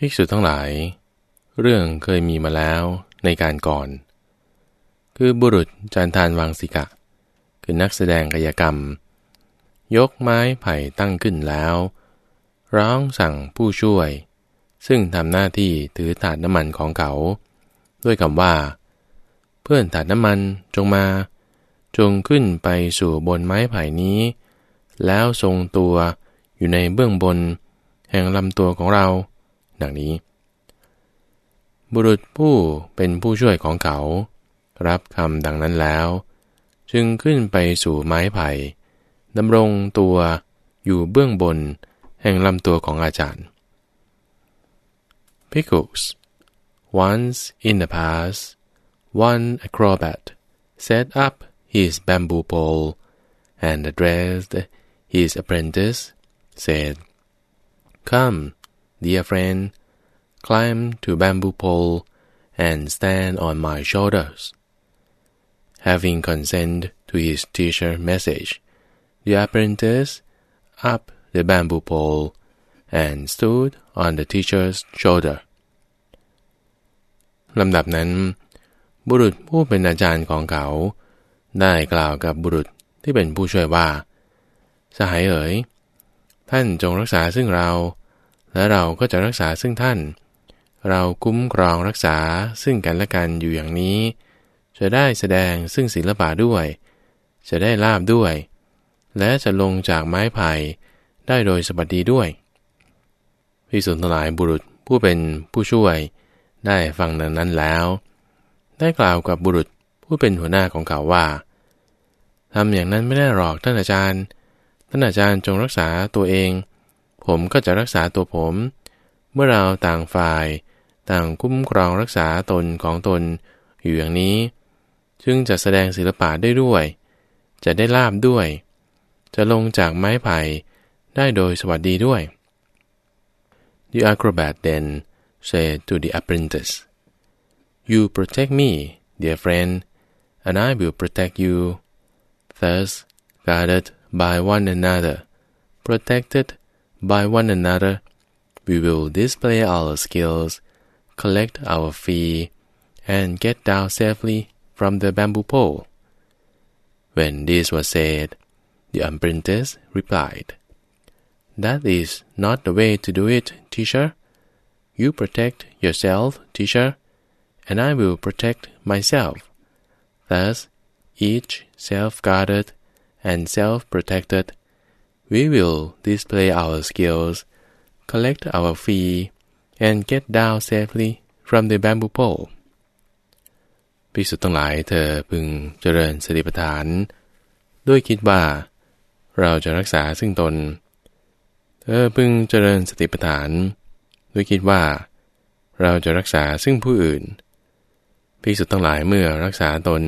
ภิกษุทั้งหลาย เรื่องเคยมีมาแล้วในการก่อน คือบุรุษจันทานวังสิกะ คือนักแสดงกายกรรม ยกไม้ไผ่ตั้งขึ้นแล้ว ร้องสั่งผู้ช่วย ซึ่งทำหน้าที่ถือถาดน้ำมันของเขา ด้วยคำว่า เพื่อนถาดน้ำมันจงมา จงขึ้นไปสู่บนไม้ไผ่นี้ แล้วทรงตัวอยู่ในเบื้องบน แห่งลำตัวของเรา ดังนี้ บุรุษผู้เป็นผู้ช่วยของเขา รับคำดังนั้นแล้ว จึงขึ้นไปสู่ไม้ไผ่ดำรงตัวอยู่เบื้องบนแห่งลำตัวของอาจารย์ Pickles Once in the past one acrobat set up his bamboo pole and addressed his apprentice said Come dear friend climb to bamboo pole and stand on my shoulders having consented to his teacher message the apprentice up the bamboo pole and stood on the teacher's shoulder ลำดับนั้น บุรุษผู้เป็นอาจารย์ของเขา ได้กล่าวกับบุรุษที่เป็นผู้ช่วยว่า สหายเอ๋ย ท่านจงรักษาซึ่งเรา และเราก็จะรักษาซึ่งท่าน เราคุ้มครองรักษาซึ่งกันและกันอยู่อย่างนี้ จะได้แสดงซึ่งศิลปะด้วย จะได้ลาบด้วย และจะลงจากไม้ไผ่ได้โดยสบัสดีด้วยพิสุนทลายบุรุษผู้เป็นผู้ช่วย ได้ฟังดังนั้นแล้ว ได้กล่าวกับบุรุษผู้เป็นหัวหน้าของเขาว่าทำอย่างนั้นไม่ได้หรอกท่านอาจารย์ ท่านอาจารย์จงรักษาตัวเอง ผมก็จะรักษาตัวผม เมื่อเราต่างฝ่าย ต่างคุ้มครองรักษาตนของตนอยู่อย่างนี้จึงจะแสดงศิลปะได้ด้วย จะได้ลาบด้วย จะลงจากไม้ไผ่ได้โดยสวัสดีด้วย The acrobat then said to the apprentice, You protect me, dear friend, and I will protect you. Thus, guarded by one another, protected by one another, we will display our skills, collect our fee, and get down safely from the bamboo pole. When this was said, the apprentice replied, That is not the way to do it, teacher. You protect yourself, teacher, and I will protect myself. Thus, each self-guarded and self-protected, we will display our skills, collect our fee, and get down safely from the bamboo pole. ภิกษุทั้งหลายเธอพึงเจริญสติปัฏฐาน ด้วยคิดว่า เราจะรักษาซึ่งตน เธอพึงเจริญสติปัฏฐาน ด้วยคิดว่า เราจะรักษาซึ่งผู้อื่น ภิกษุทั้งหลายเมื่อรักษาตน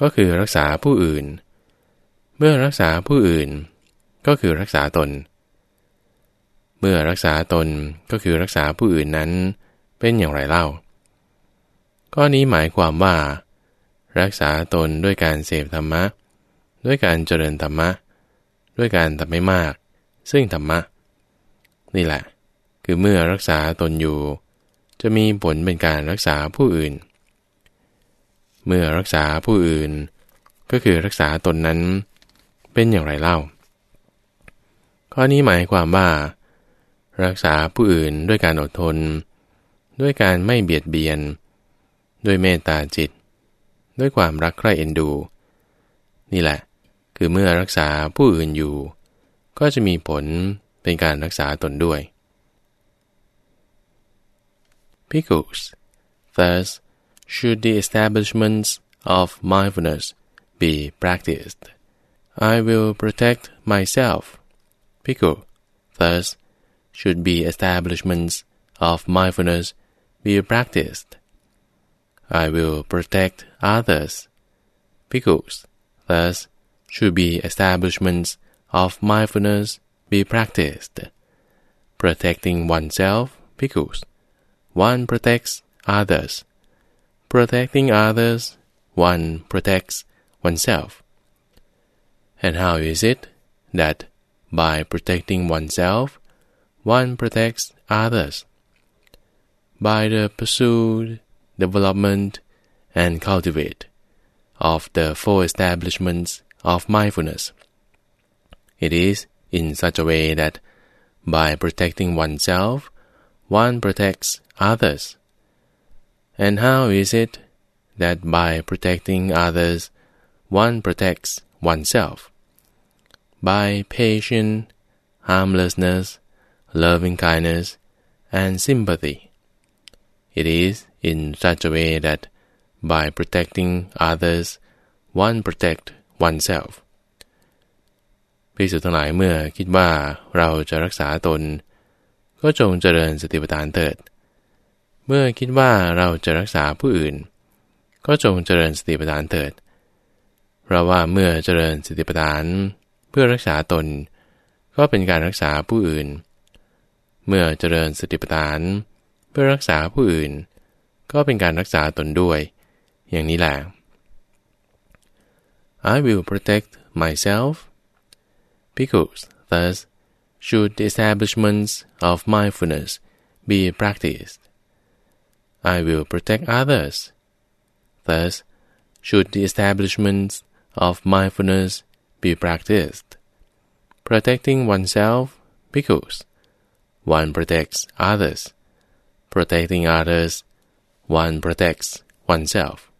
ก็คือรักษาผู้อื่น เมื่อรักษาผู้อื่น ก็คือรักษาตน เมื่อรักษาตนก็คือรักษาผู้อื่นนั้นเป็นอย่างไรเล่า ข้อนี้หมายความว่า รักษาตนด้วยการเสพธรรมะ ด้วยการเจริญธรรมะ ด้วยการทำไม่มาก ซึ่งธรรมะ นี่แหละ คือเมื่อรักษาตนอยู่ จะมีผลเป็นการรักษาผู้อื่น เมื่อรักษาผู้อื่น ก็คือรักษาตนนั้นเป็นอย่างไรเล่า ข้อนี้หมายความว่า รักษาผู้อื่นด้วยการอดทน ด้วยการไม่เบียดเบียน ด้วยเมตตาจิต ด้วยความรักใคร่เอ็นดู นี่แหละ คือเมื่อรักษาผู้อื่นอยู่ ก็จะมีผลเป็นการรักษาตนด้วย Pickles Thus should the establishments of mindfulness be practiced. I will protect myself. Pickle Thus should be establishments of mindfulness be practiced. I will protect others. Because thus should be establishments of mindfulness be practiced. Protecting oneself because one protects others. Protecting others, one protects oneself. And how is it that by protecting oneself, one protects others? by the pursuit, development, and cultivate of the four establishments of mindfulness. It is in such a way that by protecting oneself, one protects others. And how is it that by protecting others, one protects oneself? By patience, harmlessness, loving kindness, and sympathy. It is in such a way that by protecting others, one protect oneself พิสุทั้งหลายเมื่อคิดว่าเราจะรักษาตน ก็จงเจริญสติปัฏฐานเถิด เมื่อคิดว่าเราจะรักษาผู้อื่น ก็จงเจริญสติปัฏฐานเถิด เพราะว่าเมื่อเจริญสติปัฏฐาน พื่อรักษาตน ก็เป็นการรักษาผู้อื่น เมื่อเจริญสติปัฏฐาน เพื่อรักษาผู้อื่น ก็เป็นการรักษาตนด้วย อย่างนี้แหละ I will protect myself because thus should the establishments of mindfulness be practiced. I will protect others. Thus should the establishments of mindfulness be practiced. Protecting oneself because one protects others. Protecting others, one protects oneself.